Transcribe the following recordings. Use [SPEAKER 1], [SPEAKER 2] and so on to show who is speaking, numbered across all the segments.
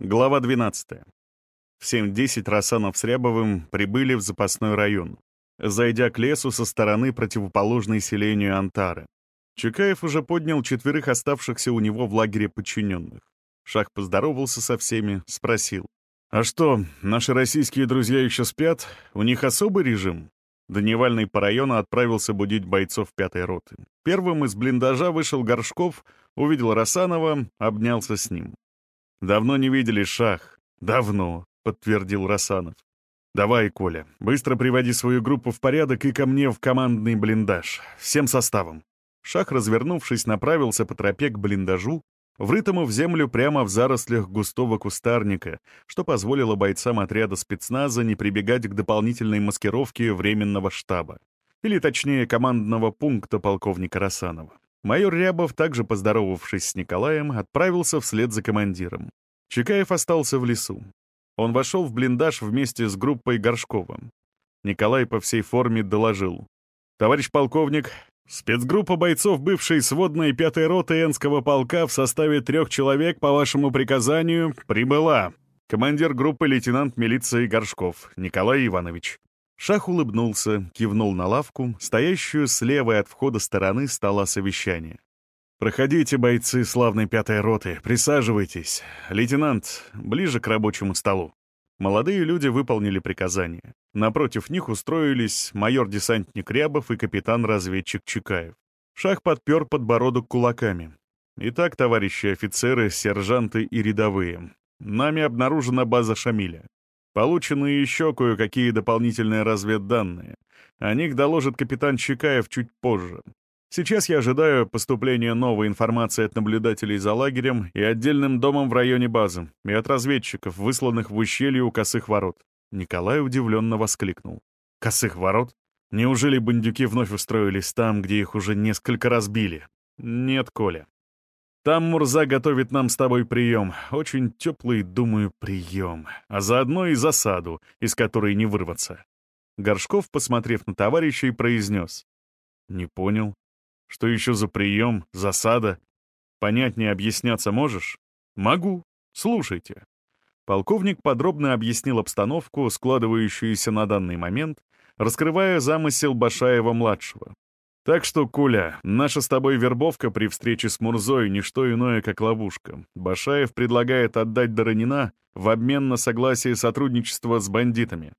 [SPEAKER 1] Глава 12. В 7.10 Расанов с Рябовым прибыли в запасной район, зайдя к лесу со стороны противоположной селению Антары. Чукаев уже поднял четверых оставшихся у него в лагере подчиненных. Шах поздоровался со всеми, спросил. «А что, наши российские друзья еще спят? У них особый режим?» Дневальный по району отправился будить бойцов пятой роты. Первым из блиндажа вышел Горшков, увидел Расанова, обнялся с ним. «Давно не видели шах?» «Давно», — подтвердил Расанов. «Давай, Коля, быстро приводи свою группу в порядок и ко мне в командный блиндаж. Всем составом». Шах, развернувшись, направился по тропе к блиндажу, врытому в землю прямо в зарослях густого кустарника, что позволило бойцам отряда спецназа не прибегать к дополнительной маскировке временного штаба, или точнее командного пункта полковника Расанова. Майор Рябов, также поздоровавшись с Николаем, отправился вслед за командиром. Чекаев остался в лесу. Он вошел в блиндаж вместе с группой Горшкова. Николай по всей форме доложил. «Товарищ полковник, спецгруппа бойцов бывшей сводной пятой роты Энского полка в составе трех человек по вашему приказанию прибыла. Командир группы лейтенант милиции Горшков Николай Иванович». Шах улыбнулся, кивнул на лавку, стоящую слева от входа стороны стола совещания. «Проходите, бойцы славной пятой роты, присаживайтесь. Лейтенант, ближе к рабочему столу». Молодые люди выполнили приказание. Напротив них устроились майор-десантник Рябов и капитан-разведчик Чекаев. Шах подпер подбородок кулаками. «Итак, товарищи офицеры, сержанты и рядовые, нами обнаружена база Шамиля. Получены еще кое-какие дополнительные разведданные. О них доложит капитан Чекаев чуть позже. Сейчас я ожидаю поступления новой информации от наблюдателей за лагерем и отдельным домом в районе базы, и от разведчиков, высланных в ущелье у косых ворот. Николай удивленно воскликнул. «Косых ворот? Неужели бандюки вновь устроились там, где их уже несколько разбили?» «Нет, Коля. Там Мурза готовит нам с тобой прием. Очень теплый, думаю, прием. А заодно и засаду, из которой не вырваться. Горшков, посмотрев на товарища, произнес. Не понял. Что еще за прием, засада? Понятнее объясняться можешь? Могу. Слушайте. Полковник подробно объяснил обстановку, складывающуюся на данный момент, раскрывая замысел Башаева-младшего. Так что, Куля, наша с тобой вербовка при встрече с Мурзой — не что иное, как ловушка. Башаев предлагает отдать Доронина в обмен на согласие сотрудничества с бандитами.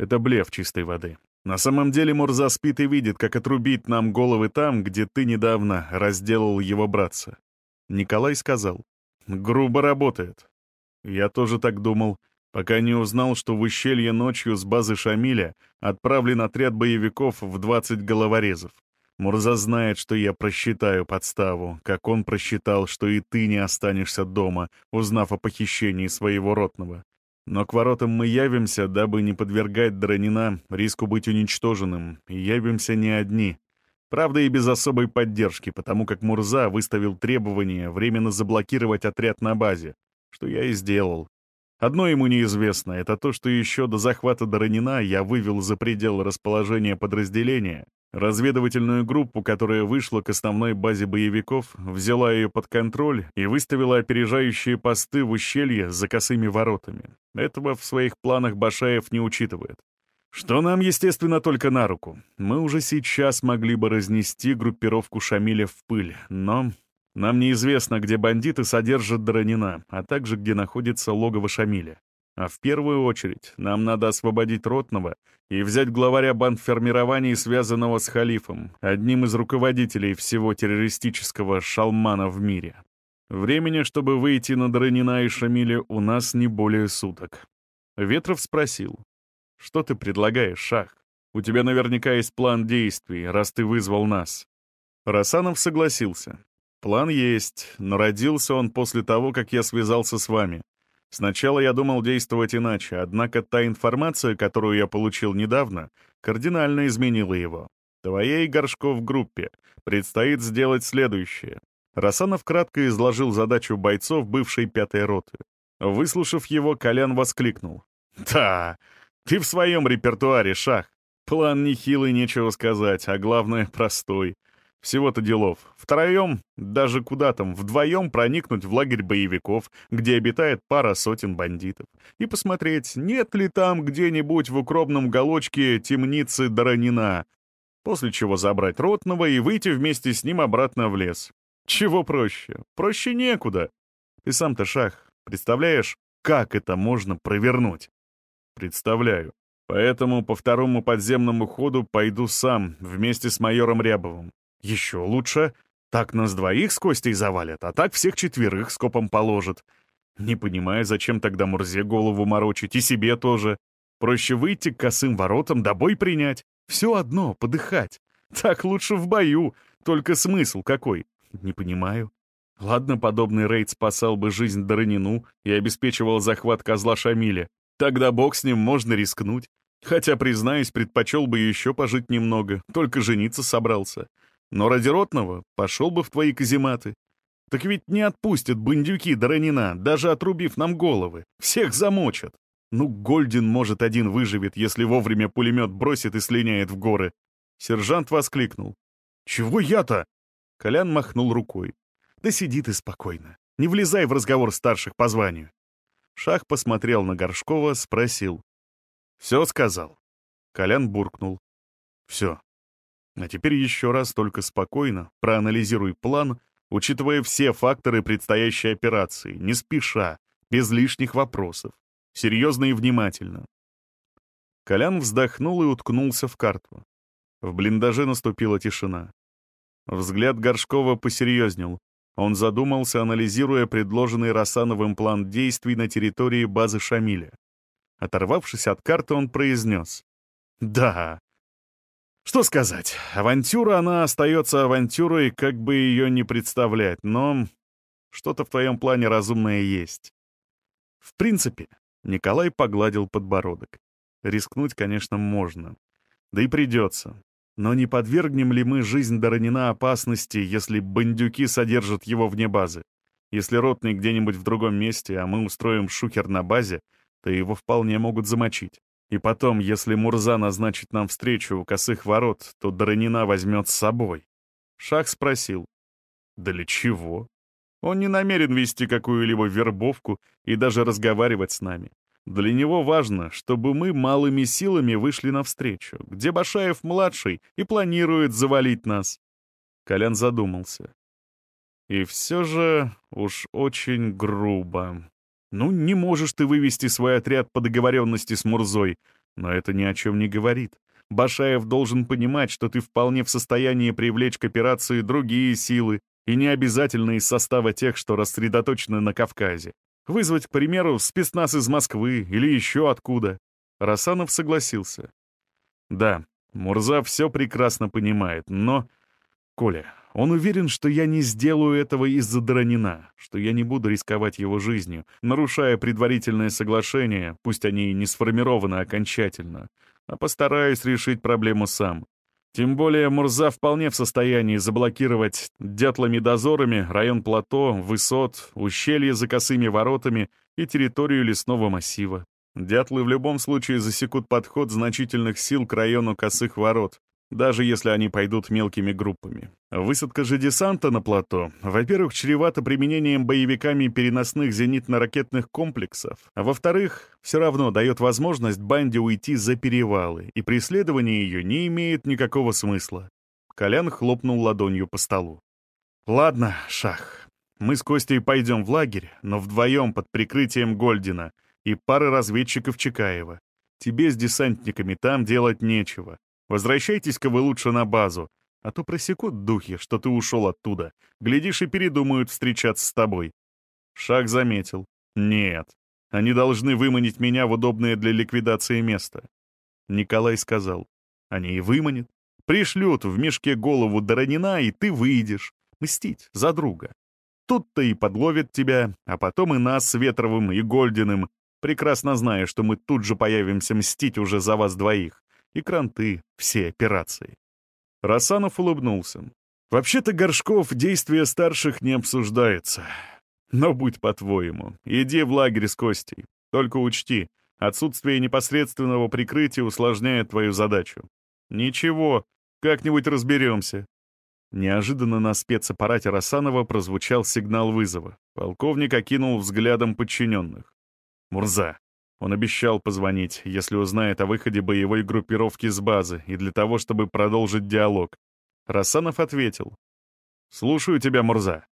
[SPEAKER 1] Это блеф чистой воды. На самом деле Мурза спит и видит, как отрубить нам головы там, где ты недавно разделал его братца. Николай сказал. Грубо работает. Я тоже так думал, пока не узнал, что в ущелье ночью с базы Шамиля отправлен отряд боевиков в 20 головорезов. Мурза знает, что я просчитаю подставу, как он просчитал, что и ты не останешься дома, узнав о похищении своего ротного. Но к воротам мы явимся, дабы не подвергать Дронина риску быть уничтоженным, и явимся не одни. Правда, и без особой поддержки, потому как Мурза выставил требование временно заблокировать отряд на базе, что я и сделал. Одно ему неизвестно — это то, что еще до захвата Доронина я вывел за пределы расположения подразделения разведывательную группу, которая вышла к основной базе боевиков, взяла ее под контроль и выставила опережающие посты в ущелье за косыми воротами. Этого в своих планах Башаев не учитывает. Что нам, естественно, только на руку. Мы уже сейчас могли бы разнести группировку Шамиля в пыль, но нам неизвестно, где бандиты содержат Доронина, а также где находится логово Шамиля. А в первую очередь нам надо освободить Ротного и взять главаря бандформирований, связанного с халифом, одним из руководителей всего террористического шалмана в мире. Времени, чтобы выйти на Дранина и Шамиля, у нас не более суток. Ветров спросил, «Что ты предлагаешь, Шах? У тебя наверняка есть план действий, раз ты вызвал нас». Расанов согласился. «План есть, но родился он после того, как я связался с вами. Сначала я думал действовать иначе, однако та информация, которую я получил недавно, кардинально изменила его. Твоей Горшков группе предстоит сделать следующее. Расанов кратко изложил задачу бойцов бывшей пятой роты. Выслушав его, Колян воскликнул. «Да, ты в своем репертуаре, Шах. План нехилый, нечего сказать, а главное, простой. Всего-то делов. Втроем, даже куда там, вдвоем проникнуть в лагерь боевиков, где обитает пара сотен бандитов, и посмотреть, нет ли там где-нибудь в укромном уголочке темницы Доронина, после чего забрать ротного и выйти вместе с ним обратно в лес. Чего проще? Проще некуда. Ты сам-то шах, представляешь, как это можно провернуть? Представляю. Поэтому по второму подземному ходу пойду сам, вместе с майором Рябовым. Еще лучше. Так нас двоих с Костей завалят, а так всех четверых скопом положат. Не понимаю, зачем тогда Мурзе голову морочить, и себе тоже. Проще выйти к косым воротам, да бой принять. Все одно, подыхать. Так лучше в бою. Только смысл какой? Не понимаю. Ладно, подобный рейд спасал бы жизнь Доронину и обеспечивал захват козла Шамиля. Тогда бог с ним можно рискнуть. Хотя, признаюсь, предпочел бы еще пожить немного, только жениться собрался. Но ради ротного пошел бы в твои казематы. Так ведь не отпустят бандюки Доронина, даже отрубив нам головы. Всех замочат. Ну, Гольдин, может, один выживет, если вовремя пулемет бросит и слиняет в горы. Сержант воскликнул. «Чего я-то?» Колян махнул рукой. «Да сиди ты спокойно. Не влезай в разговор старших по званию». Шах посмотрел на Горшкова, спросил. «Все сказал?» Колян буркнул. «Все. А теперь еще раз только спокойно проанализируй план, учитывая все факторы предстоящей операции, не спеша, без лишних вопросов, серьезно и внимательно. Колян вздохнул и уткнулся в карту. В блиндаже наступила тишина. Взгляд Горшкова посерьезнел. Он задумался, анализируя предложенный Рассановым план действий на территории базы Шамиля. Оторвавшись от карты, он произнес. «Да, что сказать, авантюра, она остается авантюрой, как бы ее ни представлять, но что-то в твоем плане разумное есть. В принципе, Николай погладил подбородок. Рискнуть, конечно, можно. Да и придется. Но не подвергнем ли мы жизнь Доронина опасности, если бандюки содержат его вне базы? Если ротный где-нибудь в другом месте, а мы устроим шухер на базе, то его вполне могут замочить. И потом, если Мурза назначит нам встречу у косых ворот, то Доронина возьмет с собой. Шах спросил. Для чего? Он не намерен вести какую-либо вербовку и даже разговаривать с нами. Для него важно, чтобы мы малыми силами вышли навстречу, где Башаев-младший и планирует завалить нас. Колян задумался. И все же уж очень грубо. Ну, не можешь ты вывести свой отряд по договоренности с Мурзой, но это ни о чем не говорит. Башаев должен понимать, что ты вполне в состоянии привлечь к операции другие силы, и не обязательно из состава тех, что рассредоточены на Кавказе. Вызвать, к примеру, спецназ из Москвы или еще откуда. Расанов согласился. Да, Мурза все прекрасно понимает, но... Коля, он уверен, что я не сделаю этого из-за Доронина, что я не буду рисковать его жизнью, нарушая предварительное соглашение, пусть они и не сформированы окончательно, а постараюсь решить проблему сам. Тем более Мурза вполне в состоянии заблокировать дятлами-дозорами район плато, высот, ущелье за косыми воротами и территорию лесного массива. Дятлы в любом случае засекут подход значительных сил к району косых ворот, даже если они пойдут мелкими группами. Высадка же десанта на плато, во-первых, чревата применением боевиками переносных зенитно-ракетных комплексов, а во-вторых, все равно дает возможность банде уйти за перевалы, и преследование ее не имеет никакого смысла. Колян хлопнул ладонью по столу. «Ладно, Шах, мы с Костей пойдем в лагерь, но вдвоем под прикрытием Гольдина и пары разведчиков Чекаева. Тебе с десантниками там делать нечего. Возвращайтесь-ка вы лучше на базу, а то просекут духи, что ты ушел оттуда. Глядишь, и передумают встречаться с тобой». Шаг заметил. «Нет, они должны выманить меня в удобное для ликвидации место». Николай сказал. «Они и выманят. Пришлют в мешке голову Доронина, и ты выйдешь. Мстить за друга. Тут-то и подловят тебя, а потом и нас с Ветровым и Гольдиным, прекрасно зная, что мы тут же появимся мстить уже за вас двоих и кранты все операции. Рассанов улыбнулся. «Вообще-то, Горшков, действия старших не обсуждается. Но будь по-твоему, иди в лагерь с Костей. Только учти, отсутствие непосредственного прикрытия усложняет твою задачу. Ничего, как-нибудь разберемся». Неожиданно на спецаппарате Рассанова прозвучал сигнал вызова. Полковник окинул взглядом подчиненных. «Мурза, он обещал позвонить, если узнает о выходе боевой группировки с базы, и для того, чтобы продолжить диалог. Рассанов ответил. «Слушаю тебя, Мурза».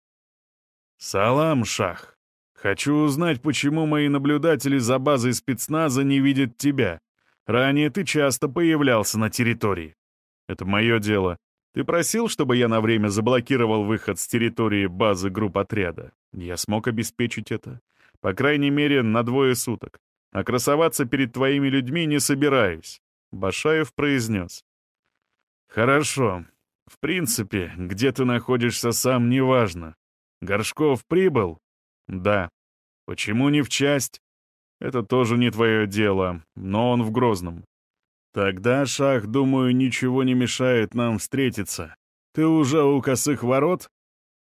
[SPEAKER 1] «Салам, Шах. Хочу узнать, почему мои наблюдатели за базой спецназа не видят тебя. Ранее ты часто появлялся на территории». «Это мое дело. Ты просил, чтобы я на время заблокировал выход с территории базы групп отряда. Я смог обеспечить это. По крайней мере, на двое суток а красоваться перед твоими людьми не собираюсь», — Башаев произнес. «Хорошо. В принципе, где ты находишься сам, неважно. Горшков прибыл?» «Да». «Почему не в часть?» «Это тоже не твое дело, но он в Грозном». «Тогда, Шах, думаю, ничего не мешает нам встретиться. Ты уже у косых ворот?»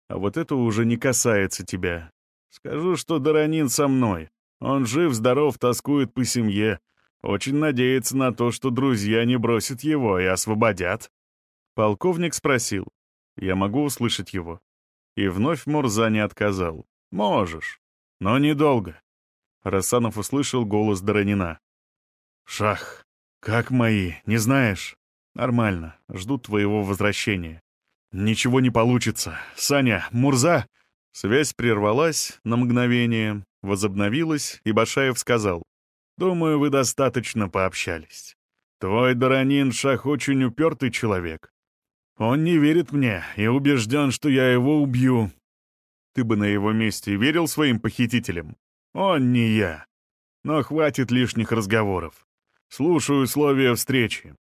[SPEAKER 1] «А вот это уже не касается тебя. Скажу, что Даранин со мной. Он жив-здоров, тоскует по семье. Очень надеется на то, что друзья не бросят его и освободят. Полковник спросил. Я могу услышать его? И вновь Мурза не отказал. Можешь, но недолго. Рассанов услышал голос Доронина. «Шах, как мои, не знаешь?» «Нормально, ждут твоего возвращения». «Ничего не получится. Саня, Мурза...» Связь прервалась на мгновение, возобновилась, и Башаев сказал, «Думаю, вы достаточно пообщались. Твой Доранин Шах очень упертый человек. Он не верит мне и убежден, что я его убью. Ты бы на его месте верил своим похитителям? Он не я. Но хватит лишних разговоров. Слушаю условия встречи.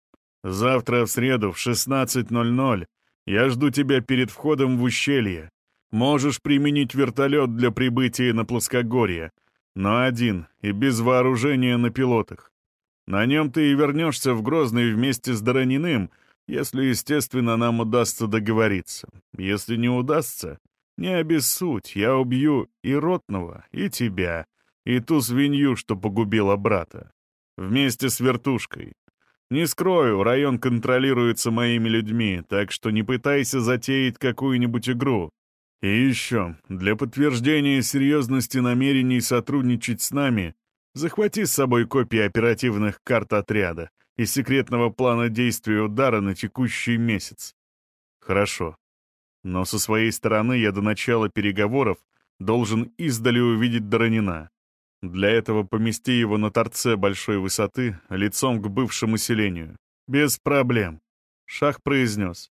[SPEAKER 1] Завтра в среду в 16.00 я жду тебя перед входом в ущелье. Можешь применить вертолет для прибытия на плоскогорье, но один и без вооружения на пилотах. На нем ты и вернешься в Грозный вместе с Дорониным, если, естественно, нам удастся договориться. Если не удастся, не обессудь, я убью и Ротного, и тебя, и ту свинью, что погубила брата. Вместе с вертушкой. Не скрою, район контролируется моими людьми, так что не пытайся затеять какую-нибудь игру. И еще, для подтверждения серьезности намерений сотрудничать с нами, захвати с собой копии оперативных карт отряда и секретного плана действия удара на текущий месяц. Хорошо. Но со своей стороны я до начала переговоров должен издали увидеть Доронина. Для этого помести его на торце большой высоты, лицом к бывшему селению. Без проблем. Шах произнес.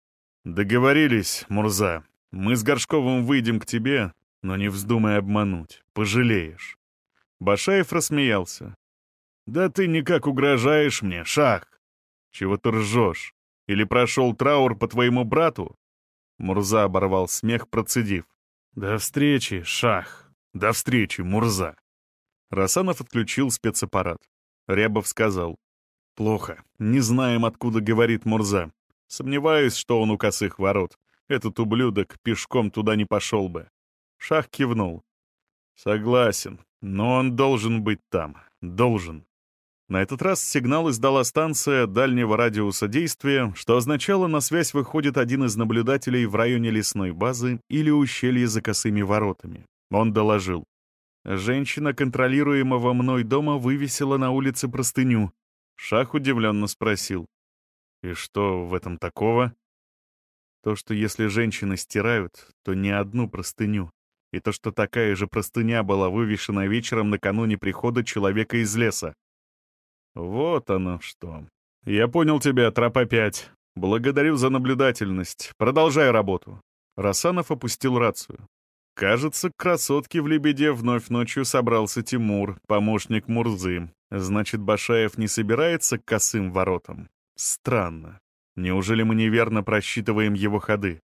[SPEAKER 1] «Договорились, Мурза. Мы с Горшковым выйдем к тебе, но не вздумай обмануть, пожалеешь». Башаев рассмеялся. «Да ты никак угрожаешь мне, Шах! Чего ты ржешь? Или прошел траур по твоему брату?» Мурза оборвал смех, процедив. «До встречи, Шах! До встречи, Мурза!» Расанов отключил спецаппарат. Рябов сказал. «Плохо. Не знаем, откуда говорит Мурза. Сомневаюсь, что он у косых ворот. Этот ублюдок пешком туда не пошел бы. Шах кивнул. Согласен, но он должен быть там. Должен. На этот раз сигнал издала станция дальнего радиуса действия, что означало, на связь выходит один из наблюдателей в районе лесной базы или ущелья за косыми воротами. Он доложил. Женщина, контролируемого мной дома, вывесила на улице простыню. Шах удивленно спросил. «И что в этом такого?» То, что если женщины стирают, то не одну простыню. И то, что такая же простыня была вывешена вечером накануне прихода человека из леса. Вот оно что. Я понял тебя, тропа 5. Благодарю за наблюдательность. Продолжай работу. Расанов опустил рацию. Кажется, к красотке в «Лебеде» вновь ночью собрался Тимур, помощник Мурзы. Значит, Башаев не собирается к косым воротам? Странно. Неужели мы неверно просчитываем его ходы?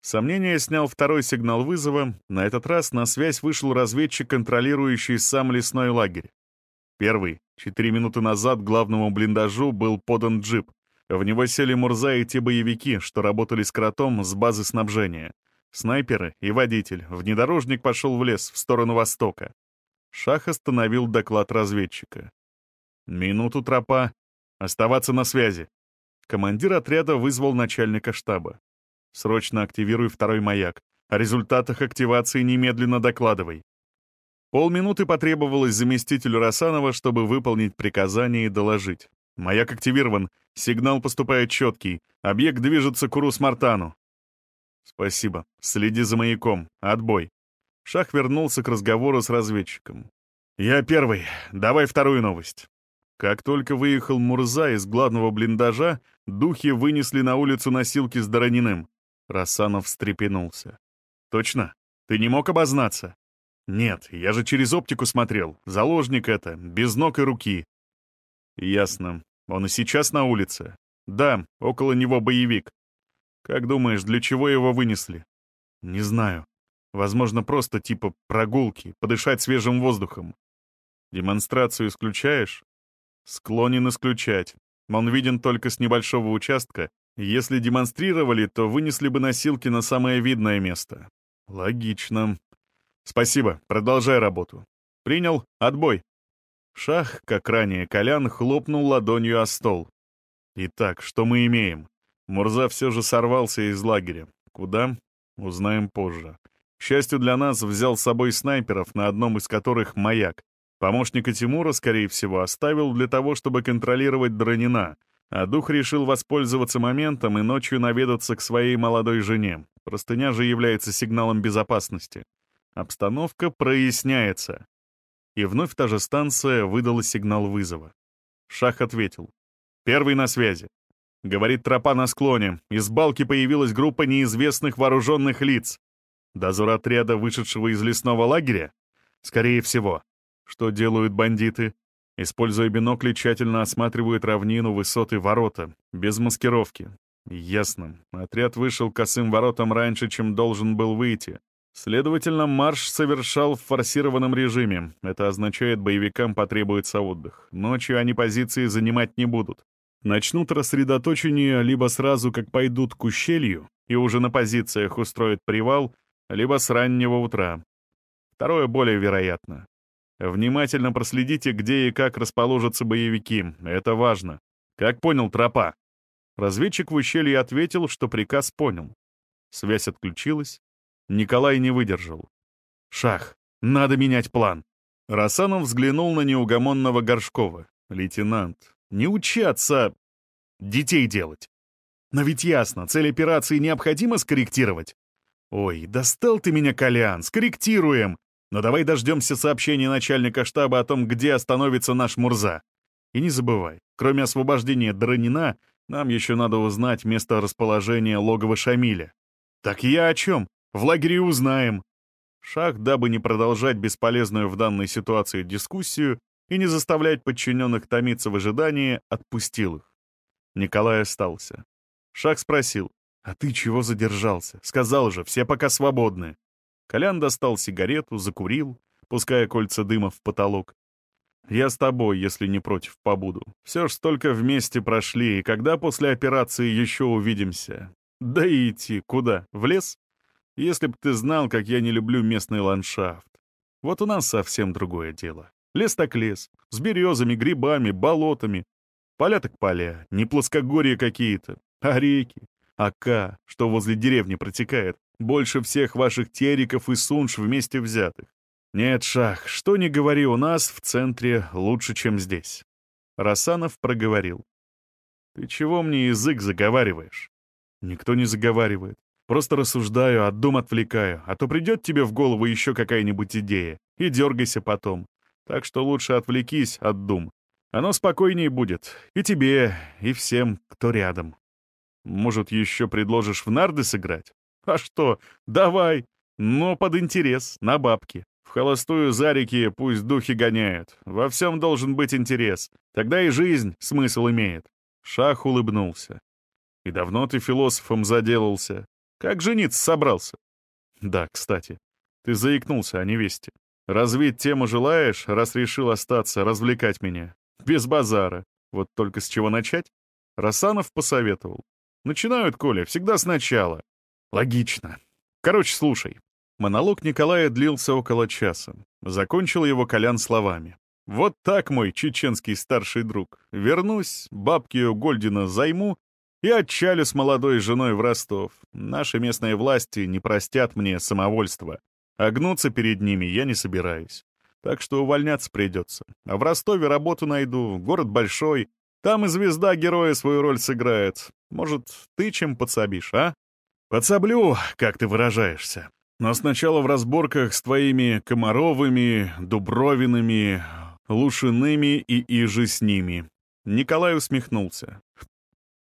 [SPEAKER 1] Сомнение снял второй сигнал вызова. На этот раз на связь вышел разведчик, контролирующий сам лесной лагерь. Первый. Четыре минуты назад главному блиндажу был подан джип. В него сели Мурза и те боевики, что работали с кротом с базы снабжения. Снайперы и водитель. Внедорожник пошел в лес, в сторону востока. Шах остановил доклад разведчика. «Минуту, тропа. Оставаться на связи». Командир отряда вызвал начальника штаба. Срочно активируй второй маяк. О результатах активации немедленно докладывай. Полминуты потребовалось заместителю Росанова, чтобы выполнить приказание и доложить. Маяк активирован, сигнал поступает четкий, объект движется к Урус-Мартану. Спасибо. Следи за маяком. Отбой. Шах вернулся к разговору с разведчиком. «Я первый. Давай вторую новость». Как только выехал Мурза из главного блиндажа, духи вынесли на улицу носилки с Дорониным. Рассанов встрепенулся. «Точно? Ты не мог обознаться?» «Нет, я же через оптику смотрел. Заложник это, без ног и руки». «Ясно. Он и сейчас на улице?» «Да, около него боевик. Как думаешь, для чего его вынесли?» «Не знаю. Возможно, просто типа прогулки, подышать свежим воздухом. Демонстрацию исключаешь? Склонен исключать. Он виден только с небольшого участка. Если демонстрировали, то вынесли бы носилки на самое видное место. Логично. Спасибо, продолжай работу. Принял, отбой. Шах, как ранее Колян, хлопнул ладонью о стол. Итак, что мы имеем? Мурза все же сорвался из лагеря. Куда? Узнаем позже. К счастью для нас, взял с собой снайперов, на одном из которых маяк. Помощника Тимура, скорее всего, оставил для того, чтобы контролировать Дронина, а дух решил воспользоваться моментом и ночью наведаться к своей молодой жене. Простыня же является сигналом безопасности. Обстановка проясняется. И вновь та же станция выдала сигнал вызова. Шах ответил. «Первый на связи. Говорит тропа на склоне. Из балки появилась группа неизвестных вооруженных лиц. Дозор отряда, вышедшего из лесного лагеря? Скорее всего. Что делают бандиты? Используя бинокли, тщательно осматривают равнину, высоты, ворота. Без маскировки. Ясно. Отряд вышел косым воротам раньше, чем должен был выйти. Следовательно, марш совершал в форсированном режиме. Это означает, боевикам потребуется отдых. Ночью они позиции занимать не будут. Начнут рассредоточение либо сразу, как пойдут к ущелью, и уже на позициях устроят привал, либо с раннего утра. Второе более вероятно. Внимательно проследите, где и как расположатся боевики. Это важно. Как понял тропа? Разведчик в ущелье ответил, что приказ понял. Связь отключилась. Николай не выдержал. «Шах, надо менять план». Расанов взглянул на неугомонного Горшкова. «Лейтенант, не учаться детей делать. Но ведь ясно, цель операции необходимо скорректировать. Ой, достал ты меня, Колян, скорректируем. Но давай дождемся сообщения начальника штаба о том, где остановится наш Мурза. И не забывай, кроме освобождения Дронина, нам еще надо узнать место расположения логова Шамиля. Так я о чем? В лагере узнаем. Шах, дабы не продолжать бесполезную в данной ситуации дискуссию и не заставлять подчиненных томиться в ожидании, отпустил их. Николай остался. Шах спросил, «А ты чего задержался? Сказал же, все пока свободны». Колян достал сигарету, закурил, пуская кольца дыма в потолок. «Я с тобой, если не против, побуду. Все ж столько вместе прошли, и когда после операции еще увидимся? Да и идти куда? В лес? Если б ты знал, как я не люблю местный ландшафт. Вот у нас совсем другое дело. Лес так лес, с березами, грибами, болотами. Поля так поля, не плоскогорья какие-то, а реки. Ака, что возле деревни протекает, больше всех ваших териков и сунш вместе взятых. Нет, Шах, что ни говори, у нас в центре лучше, чем здесь. Расанов проговорил. Ты чего мне язык заговариваешь? Никто не заговаривает. Просто рассуждаю, от дум отвлекаю, а то придет тебе в голову еще какая-нибудь идея, и дергайся потом. Так что лучше отвлекись от дум. Оно спокойнее будет. И тебе, и всем, кто рядом. Может, еще предложишь в нарды сыграть? А что, давай, но под интерес, на бабки. В холостую зарики пусть духи гоняют. Во всем должен быть интерес. Тогда и жизнь смысл имеет. Шах улыбнулся. И давно ты философом заделался. Как жениться собрался? Да, кстати, ты заикнулся о невесте. Развить тему желаешь, раз решил остаться, развлекать меня? Без базара. Вот только с чего начать? Расанов посоветовал. Начинают, Коля, всегда сначала. Логично. Короче, слушай. Монолог Николая длился около часа. Закончил его Колян словами. «Вот так, мой чеченский старший друг. Вернусь, бабки у Гольдина займу, и отчалю с молодой женой в Ростов. Наши местные власти не простят мне самовольства. А гнуться перед ними я не собираюсь. Так что увольняться придется. А в Ростове работу найду, город большой. Там и звезда героя свою роль сыграет. Может, ты чем подсобишь, а? Подсоблю, как ты выражаешься. Но сначала в разборках с твоими Комаровыми, Дубровинами, Лушиными и иже с ними. Николай усмехнулся.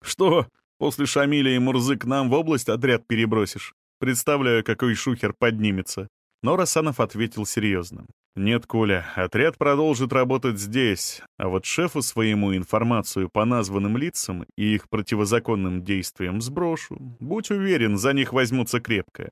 [SPEAKER 1] «Что, после Шамиля и Мурзы к нам в область отряд перебросишь? Представляю, какой шухер поднимется». Но Расанов ответил серьезно. «Нет, Коля, отряд продолжит работать здесь, а вот шефу своему информацию по названным лицам и их противозаконным действиям сброшу. Будь уверен, за них возьмутся крепко.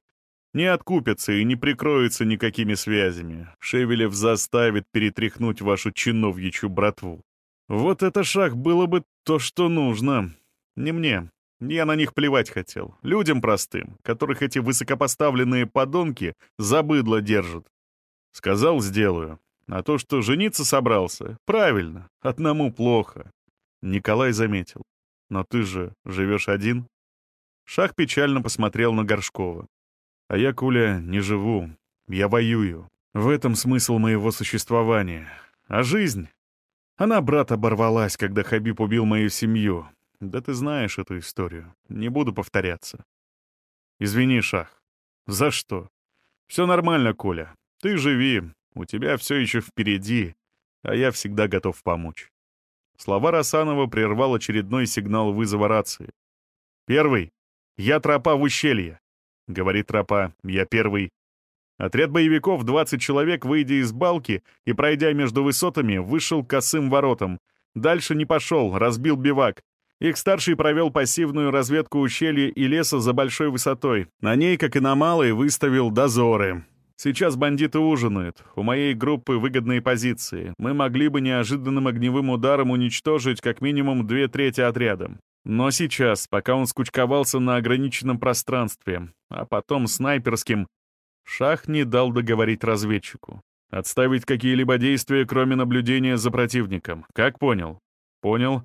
[SPEAKER 1] Не откупятся и не прикроются никакими связями. Шевелев заставит перетряхнуть вашу чиновьичью братву. Вот это шаг было бы то, что нужно. Не мне. Я на них плевать хотел. Людям простым, которых эти высокопоставленные подонки за быдло держат. Сказал, сделаю. А то, что жениться собрался, правильно, одному плохо. Николай заметил. Но ты же живешь один? Шах печально посмотрел на Горшкова. А я, Куля, не живу. Я воюю. В этом смысл моего существования. А жизнь? Она, брат, оборвалась, когда Хабиб убил мою семью. Да ты знаешь эту историю. Не буду повторяться. Извини, Шах. За что? Все нормально, Коля. Ты живи. У тебя все еще впереди, а я всегда готов помочь. Слова Расанова прервал очередной сигнал вызова рации. «Первый. Я тропа в ущелье», — говорит тропа. «Я первый». Отряд боевиков, 20 человек, выйдя из балки и пройдя между высотами, вышел косым воротам. Дальше не пошел, разбил бивак. Их старший провел пассивную разведку ущелья и леса за большой высотой. На ней, как и на малой, выставил дозоры. Сейчас бандиты ужинают. У моей группы выгодные позиции. Мы могли бы неожиданным огневым ударом уничтожить как минимум две трети отряда. Но сейчас, пока он скучковался на ограниченном пространстве, а потом снайперским, Шах не дал договорить разведчику. Отставить какие-либо действия, кроме наблюдения за противником. Как понял? Понял.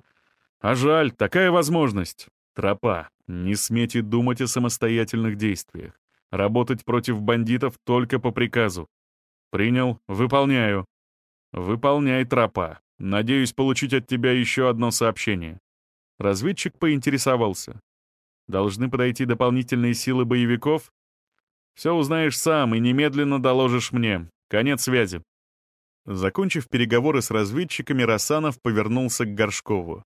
[SPEAKER 1] А жаль, такая возможность. Тропа. Не смейте думать о самостоятельных действиях. Работать против бандитов только по приказу. Принял, выполняю. Выполняй, тропа. Надеюсь получить от тебя еще одно сообщение. Разведчик поинтересовался. Должны подойти дополнительные силы боевиков? Все узнаешь сам и немедленно доложишь мне. Конец связи. Закончив переговоры с разведчиками, Расанов повернулся к Горшкову.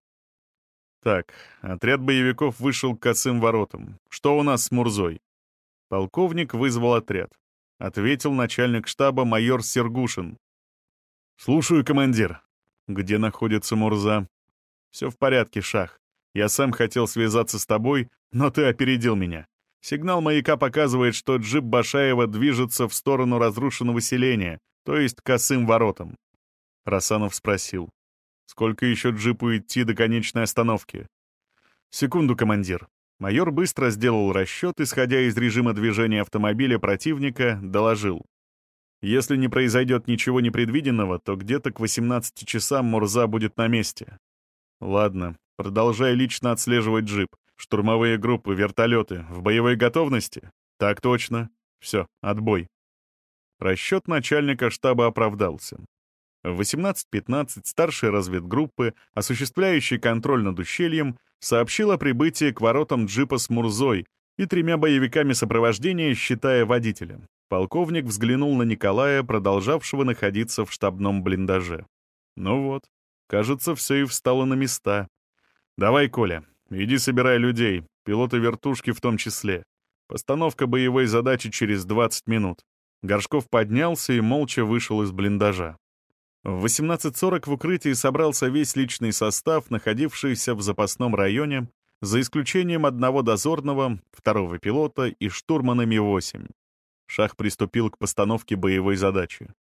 [SPEAKER 1] Так, отряд боевиков вышел к косым воротам. Что у нас с Мурзой? Полковник вызвал отряд. Ответил начальник штаба майор Сергушин. «Слушаю, командир. Где находится Мурза?» «Все в порядке, Шах. Я сам хотел связаться с тобой, но ты опередил меня. Сигнал маяка показывает, что джип Башаева движется в сторону разрушенного селения, то есть косым воротам». Расанов спросил. Сколько еще джипу идти до конечной остановки? Секунду, командир. Майор быстро сделал расчет, исходя из режима движения автомобиля противника, доложил. Если не произойдет ничего непредвиденного, то где-то к 18 часам Мурза будет на месте. Ладно, продолжай лично отслеживать джип. Штурмовые группы, вертолеты в боевой готовности? Так точно. Все, отбой. Расчет начальника штаба оправдался. В 18.15 старший разведгруппы, осуществляющий контроль над ущельем, сообщил о прибытии к воротам джипа с Мурзой и тремя боевиками сопровождения, считая водителя. Полковник взглянул на Николая, продолжавшего находиться в штабном блиндаже. «Ну вот, кажется, все и встало на места. Давай, Коля, иди собирай людей, пилоты вертушки в том числе. Постановка боевой задачи через 20 минут». Горшков поднялся и молча вышел из блиндажа. В 18.40 в укрытии собрался весь личный состав, находившийся в запасном районе, за исключением одного дозорного, второго пилота и штурмана Ми-8. Шах приступил к постановке боевой задачи.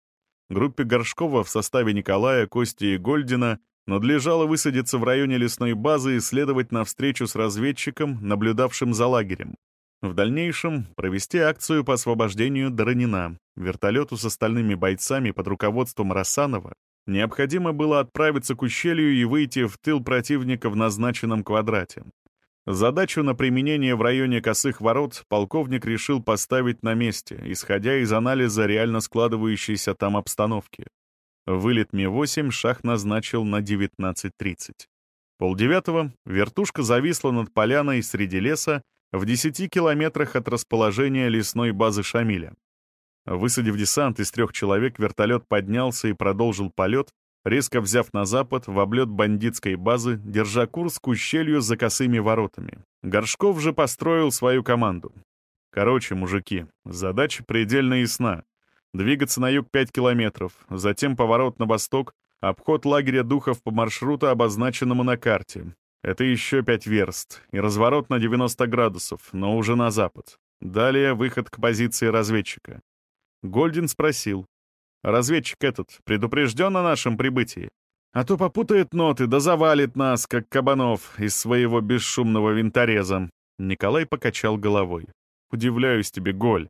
[SPEAKER 1] Группе Горшкова в составе Николая, Кости и Гольдина надлежало высадиться в районе лесной базы и следовать навстречу с разведчиком, наблюдавшим за лагерем. В дальнейшем провести акцию по освобождению Доронина. Вертолету с остальными бойцами под руководством Рассанова необходимо было отправиться к ущелью и выйти в тыл противника в назначенном квадрате. Задачу на применение в районе косых ворот полковник решил поставить на месте, исходя из анализа реально складывающейся там обстановки. Вылет Ми-8 шах назначил на 19.30. Полдевятого вертушка зависла над поляной среди леса в 10 километрах от расположения лесной базы Шамиля. Высадив десант из трех человек, вертолет поднялся и продолжил полет, резко взяв на запад в облет бандитской базы, держа курс к ущелью за косыми воротами. Горшков же построил свою команду. Короче, мужики, задача предельно ясна. Двигаться на юг 5 километров, затем поворот на восток, обход лагеря духов по маршруту, обозначенному на карте. Это еще 5 верст, и разворот на 90 градусов, но уже на запад. Далее выход к позиции разведчика. Гольдин спросил, Разведчик этот предупрежден о нашем прибытии. А то попутает ноты, да завалит нас, как кабанов, из своего бесшумного винтореза». Николай покачал головой. «Удивляюсь тебе, Голь».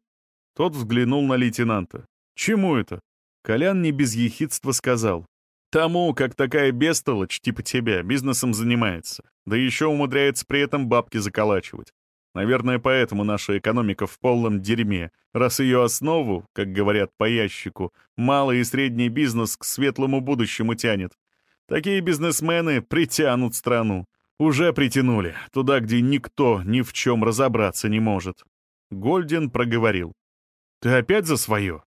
[SPEAKER 1] Тот взглянул на лейтенанта. «Чему это?» Колян не без ехидства сказал. «Тому, как такая бестолочь, типа тебя, бизнесом занимается. Да еще умудряется при этом бабки заколачивать. Наверное, поэтому наша экономика в полном дерьме, раз ее основу, как говорят по ящику, малый и средний бизнес к светлому будущему тянет. Такие бизнесмены притянут страну. Уже притянули, туда, где никто ни в чем разобраться не может. Гольден проговорил. «Ты опять за свое?»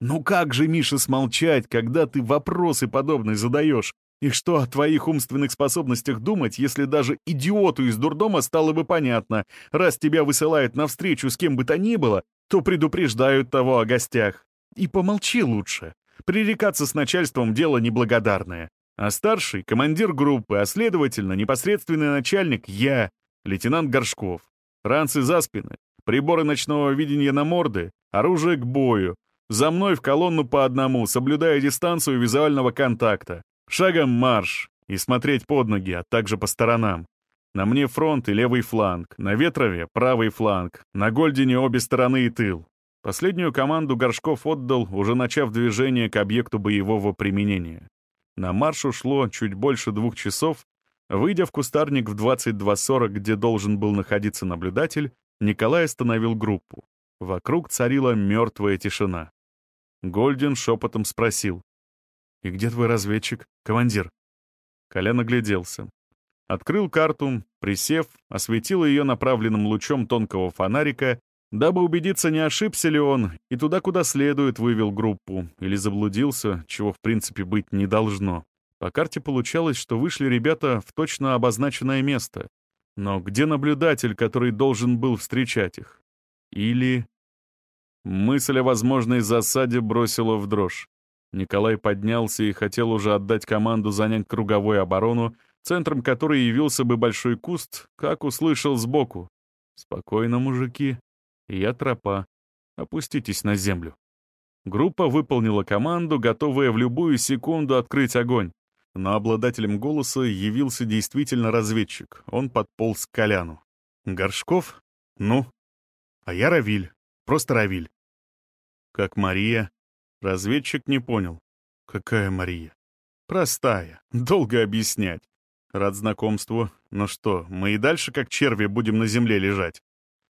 [SPEAKER 1] «Ну как же, Миша, смолчать, когда ты вопросы подобные задаешь? И что о твоих умственных способностях думать, если даже идиоту из дурдома стало бы понятно, раз тебя высылают навстречу с кем бы то ни было, то предупреждают того о гостях. И помолчи лучше. Пререкаться с начальством — дело неблагодарное. А старший — командир группы, а следовательно, непосредственный начальник — я, лейтенант Горшков. Ранцы за спины, приборы ночного видения на морды, оружие к бою. За мной в колонну по одному, соблюдая дистанцию визуального контакта. Шагом марш и смотреть под ноги, а также по сторонам. На мне фронт и левый фланг, на Ветрове — правый фланг, на Гольдине — обе стороны и тыл. Последнюю команду Горшков отдал, уже начав движение к объекту боевого применения. На марш ушло чуть больше двух часов. Выйдя в кустарник в 22.40, где должен был находиться наблюдатель, Николай остановил группу. Вокруг царила мертвая тишина. Гольдин шепотом спросил. «И где твой разведчик, командир?» Колян огляделся. Открыл карту, присев, осветил ее направленным лучом тонкого фонарика, дабы убедиться, не ошибся ли он, и туда, куда следует, вывел группу, или заблудился, чего в принципе быть не должно. По карте получалось, что вышли ребята в точно обозначенное место. Но где наблюдатель, который должен был встречать их? Или... Мысль о возможной засаде бросила в дрожь. Николай поднялся и хотел уже отдать команду занять круговую оборону, центром которой явился бы большой куст, как услышал сбоку. «Спокойно, мужики. Я тропа. Опуститесь на землю». Группа выполнила команду, готовая в любую секунду открыть огонь. Но обладателем голоса явился действительно разведчик. Он подполз к Коляну. «Горшков? Ну?» «А я Равиль. Просто Равиль». «Как Мария?» Разведчик не понял. Какая Мария? Простая. Долго объяснять. Рад знакомству. Но что, мы и дальше как черви будем на земле лежать?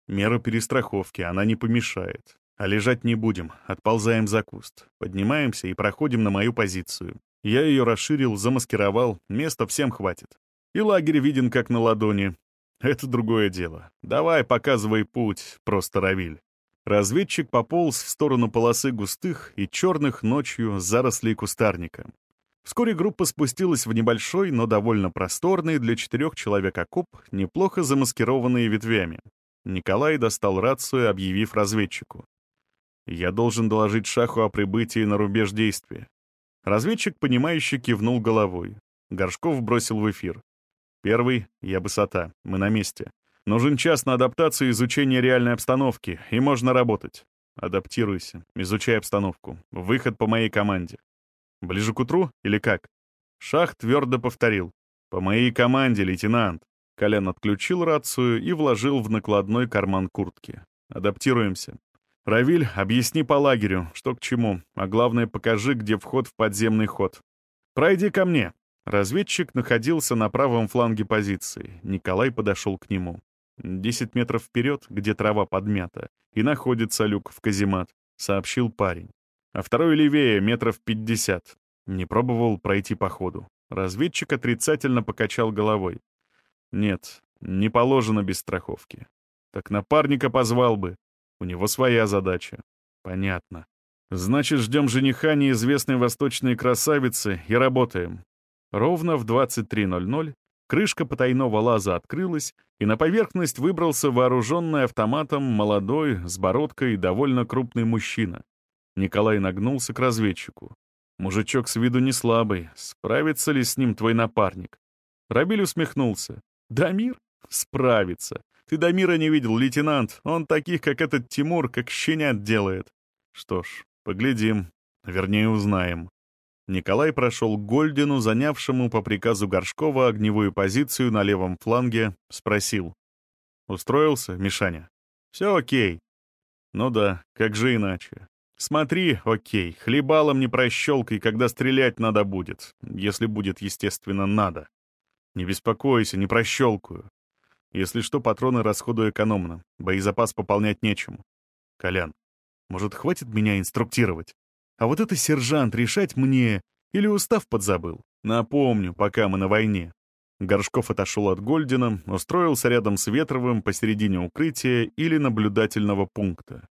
[SPEAKER 1] Мера перестраховки, она не помешает. А лежать не будем, отползаем за куст. Поднимаемся и проходим на мою позицию. Я ее расширил, замаскировал, места всем хватит. И лагерь виден как на ладони. Это другое дело. Давай, показывай путь, просто Равиль. Разведчик пополз в сторону полосы густых и черных ночью зарослей кустарника. Вскоре группа спустилась в небольшой, но довольно просторный для четырех человек окоп, неплохо замаскированный ветвями. Николай достал рацию, объявив разведчику. «Я должен доложить Шаху о прибытии на рубеж действия». Разведчик, понимающе кивнул головой. Горшков бросил в эфир. «Первый — я высота. Мы на месте. Нужен час на адаптацию и изучение реальной обстановки, и можно работать. Адаптируйся, изучай обстановку. Выход по моей команде. Ближе к утру или как? Шах твердо повторил. По моей команде, лейтенант. Колян отключил рацию и вложил в накладной карман куртки. Адаптируемся. Равиль, объясни по лагерю, что к чему, а главное, покажи, где вход в подземный ход. Пройди ко мне. Разведчик находился на правом фланге позиции. Николай подошел к нему. «Десять метров вперед, где трава подмята, и находится люк в каземат», — сообщил парень. «А второй левее, метров пятьдесят. Не пробовал пройти по ходу». Разведчик отрицательно покачал головой. «Нет, не положено без страховки. Так напарника позвал бы. У него своя задача». «Понятно. Значит, ждем жениха неизвестной восточной красавицы и работаем. Ровно в 23.00 крышка потайного лаза открылась, и на поверхность выбрался вооруженный автоматом молодой, с бородкой, довольно крупный мужчина. Николай нагнулся к разведчику. «Мужичок с виду не слабый. Справится ли с ним твой напарник?» Рабиль усмехнулся. «Дамир? Справится. Ты Дамира не видел, лейтенант. Он таких, как этот Тимур, как щенят делает. Что ж, поглядим. Вернее, узнаем». Николай прошел к Гольдину, занявшему по приказу Горшкова огневую позицию на левом фланге, спросил. «Устроился, Мишаня?» «Все окей». «Ну да, как же иначе?» «Смотри, окей, хлебалом не прощелкай, когда стрелять надо будет. Если будет, естественно, надо. Не беспокойся, не прощелкаю. Если что, патроны расходую экономно, боезапас пополнять нечем. Колян, может, хватит меня инструктировать? А вот это сержант решать мне или устав подзабыл? Напомню, пока мы на войне. Горшков отошел от Гольдина, устроился рядом с Ветровым посередине укрытия или наблюдательного пункта.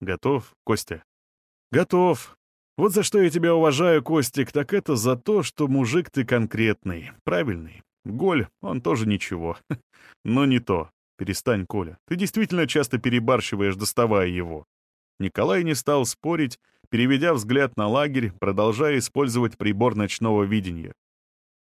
[SPEAKER 1] «Готов, Костя?» «Готов. Вот за что я тебя уважаю, Костик, так это за то, что мужик ты конкретный, правильный. Голь, он тоже ничего. Но не то. Перестань, Коля. Ты действительно часто перебарщиваешь, доставая его». Николай не стал спорить, переведя взгляд на лагерь, продолжая использовать прибор ночного видения.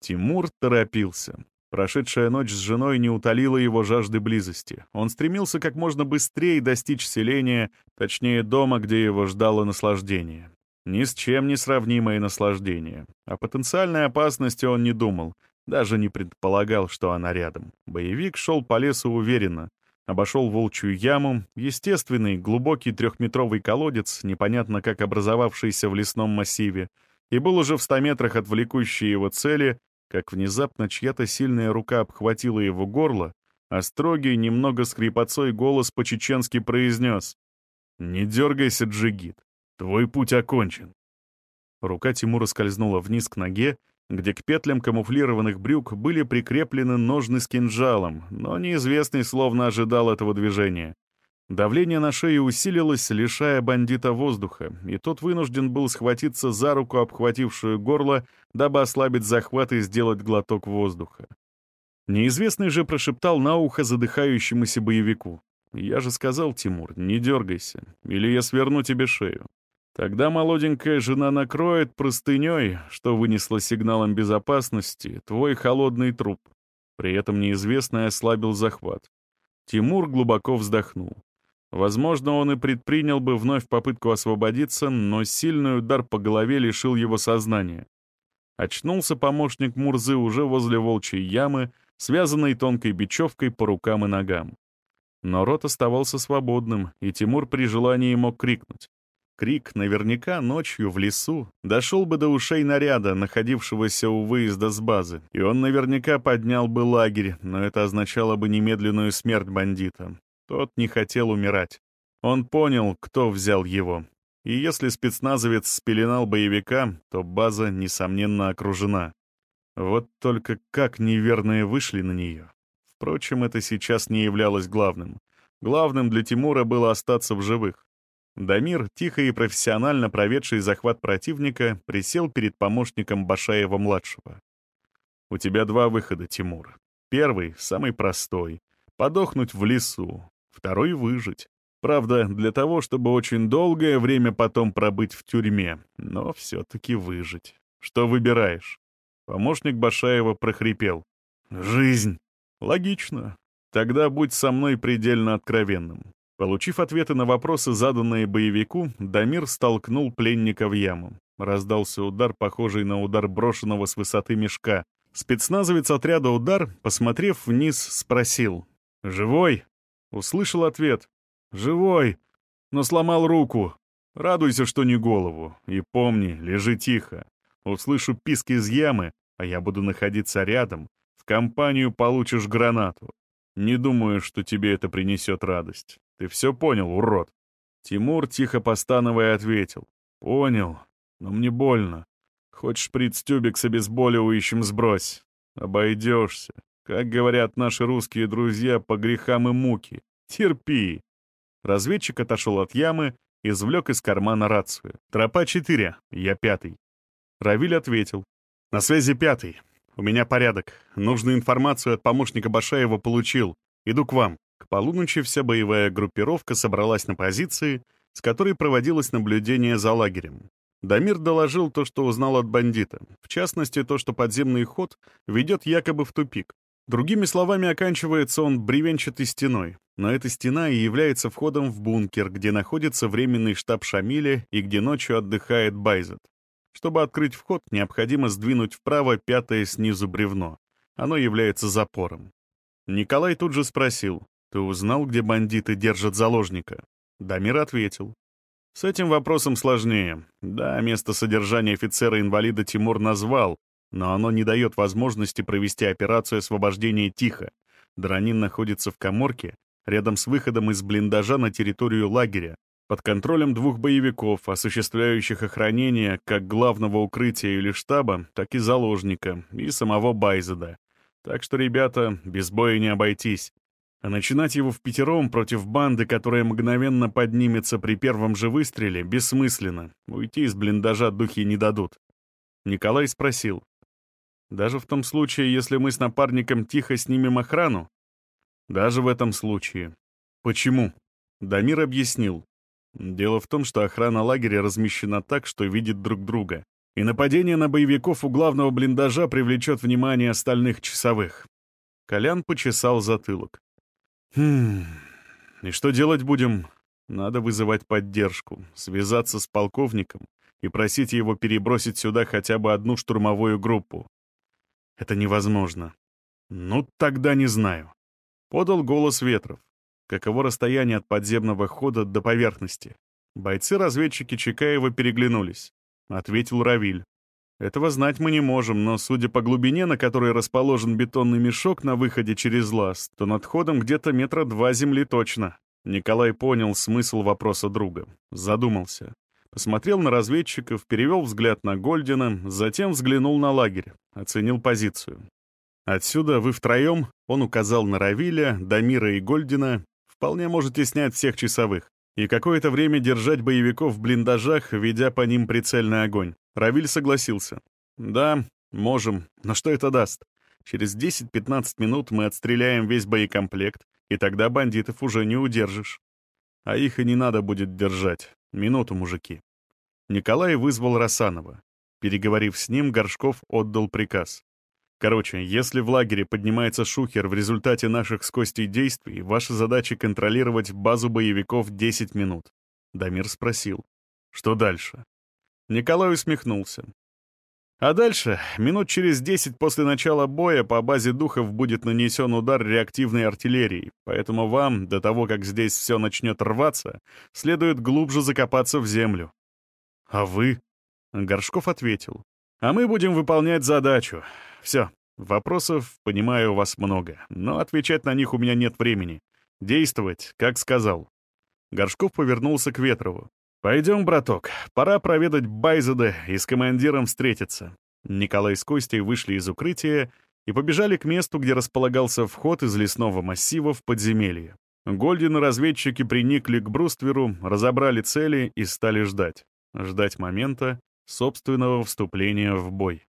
[SPEAKER 1] Тимур торопился. Прошедшая ночь с женой не утолила его жажды близости. Он стремился как можно быстрее достичь селения, точнее дома, где его ждало наслаждение. Ни с чем не сравнимое наслаждение. О потенциальной опасности он не думал, даже не предполагал, что она рядом. Боевик шел по лесу уверенно, Обошел волчью яму, естественный, глубокий трехметровый колодец, непонятно как образовавшийся в лесном массиве, и был уже в ста метрах от влекущей его цели, как внезапно чья-то сильная рука обхватила его горло, а строгий, немного скрипотцой голос по-чеченски произнес «Не дергайся, джигит, твой путь окончен». Рука Тимура скользнула вниз к ноге, где к петлям камуфлированных брюк были прикреплены ножны с кинжалом, но неизвестный словно ожидал этого движения. Давление на шею усилилось, лишая бандита воздуха, и тот вынужден был схватиться за руку, обхватившую горло, дабы ослабить захват и сделать глоток воздуха. Неизвестный же прошептал на ухо задыхающемуся боевику. «Я же сказал, Тимур, не дергайся, или я сверну тебе шею». Тогда молоденькая жена накроет простыней, что вынесло сигналом безопасности, твой холодный труп. При этом неизвестный ослабил захват. Тимур глубоко вздохнул. Возможно, он и предпринял бы вновь попытку освободиться, но сильный удар по голове лишил его сознания. Очнулся помощник Мурзы уже возле волчьей ямы, связанной тонкой бечевкой по рукам и ногам. Но рот оставался свободным, и Тимур при желании мог крикнуть. Крик наверняка ночью в лесу дошел бы до ушей наряда, находившегося у выезда с базы, и он наверняка поднял бы лагерь, но это означало бы немедленную смерть бандита. Тот не хотел умирать. Он понял, кто взял его. И если спецназовец спеленал боевика, то база, несомненно, окружена. Вот только как неверные вышли на нее. Впрочем, это сейчас не являлось главным. Главным для Тимура было остаться в живых. Дамир, тихо и профессионально проведший захват противника, присел перед помощником Башаева-младшего. «У тебя два выхода, Тимур. Первый, самый простой — подохнуть в лесу. Второй — выжить. Правда, для того, чтобы очень долгое время потом пробыть в тюрьме, но все-таки выжить. Что выбираешь?» Помощник Башаева прохрипел. «Жизнь!» «Логично. Тогда будь со мной предельно откровенным. Получив ответы на вопросы, заданные боевику, Дамир столкнул пленника в яму. Раздался удар, похожий на удар брошенного с высоты мешка. Спецназовец отряда «Удар», посмотрев вниз, спросил. «Живой?» Услышал ответ. «Живой, но сломал руку. Радуйся, что не голову. И помни, лежи тихо. Услышу писк из ямы, а я буду находиться рядом, в компанию получишь гранату. Не думаю, что тебе это принесет радость. Ты все понял, урод?» Тимур, тихо постановая, ответил. «Понял, но мне больно. Хоть шприц-тюбик с обезболивающим сбрось. Обойдешься. Как говорят наши русские друзья, по грехам и муки. Терпи». Разведчик отошел от ямы, извлек из кармана рацию. «Тропа 4, я пятый». Равиль ответил. «На связи пятый. У меня порядок. Нужную информацию от помощника Башаева получил. Иду к вам». К полуночи вся боевая группировка собралась на позиции, с которой проводилось наблюдение за лагерем. Дамир доложил то, что узнал от бандита, в частности, то, что подземный ход ведет якобы в тупик. Другими словами, оканчивается он бревенчатой стеной, но эта стена и является входом в бункер, где находится временный штаб Шамиля и где ночью отдыхает Байзет. Чтобы открыть вход, необходимо сдвинуть вправо пятое снизу бревно. Оно является запором. Николай тут же спросил, «Ты узнал, где бандиты держат заложника?» Дамир ответил, с этим вопросом сложнее. Да, место содержания офицера-инвалида Тимур назвал, но оно не дает возможности провести операцию освобождения тихо. Дранин находится в коморке, рядом с выходом из блиндажа на территорию лагеря, под контролем двух боевиков, осуществляющих охранение как главного укрытия или штаба, так и заложника, и самого Байзеда. Так что, ребята, без боя не обойтись. А начинать его в пятером против банды, которая мгновенно поднимется при первом же выстреле, бессмысленно. Уйти из блиндажа духи не дадут. Николай спросил. «Даже в том случае, если мы с напарником тихо снимем охрану?» «Даже в этом случае». «Почему?» Дамир объяснил. «Дело в том, что охрана лагеря размещена так, что видит друг друга. И нападение на боевиков у главного блиндажа привлечет внимание остальных часовых». Колян почесал затылок. Хм, и что делать будем? Надо вызывать поддержку, связаться с полковником и просить его перебросить сюда хотя бы одну штурмовую группу. Это невозможно. Ну, тогда не знаю. Подал голос Ветров. Каково расстояние от подземного хода до поверхности? Бойцы-разведчики Чекаева переглянулись. Ответил Равиль. Этого знать мы не можем, но судя по глубине, на которой расположен бетонный мешок на выходе через лаз, то над ходом где-то метра два земли точно. Николай понял смысл вопроса друга. Задумался. Посмотрел на разведчиков, перевел взгляд на Гольдина, затем взглянул на лагерь, оценил позицию. «Отсюда вы втроем», — он указал на Равиля, Дамира и Гольдина, «вполне можете снять всех часовых и какое-то время держать боевиков в блиндажах, ведя по ним прицельный огонь. Равиль согласился. «Да, можем, но что это даст? Через 10-15 минут мы отстреляем весь боекомплект, и тогда бандитов уже не удержишь. А их и не надо будет держать. Минуту, мужики». Николай вызвал Рассанова. Переговорив с ним, Горшков отдал приказ. Короче, если в лагере поднимается шухер в результате наших с Костей действий, ваша задача контролировать базу боевиков 10 минут. Дамир спросил. Что дальше? Николай усмехнулся. А дальше, минут через 10 после начала боя, по базе духов будет нанесен удар реактивной артиллерией, поэтому вам, до того, как здесь все начнет рваться, следует глубже закопаться в землю. А вы? Горшков ответил. А мы будем выполнять задачу. Все, вопросов, понимаю, у вас много, но отвечать на них у меня нет времени. Действовать, как сказал. Горшков повернулся к Ветрову. «Пойдем, браток, пора проведать Байзеда и с командиром встретиться». Николай с Костей вышли из укрытия и побежали к месту, где располагался вход из лесного массива в подземелье. Гольдин и разведчики приникли к брустверу, разобрали цели и стали ждать. Ждать момента собственного вступления в бой.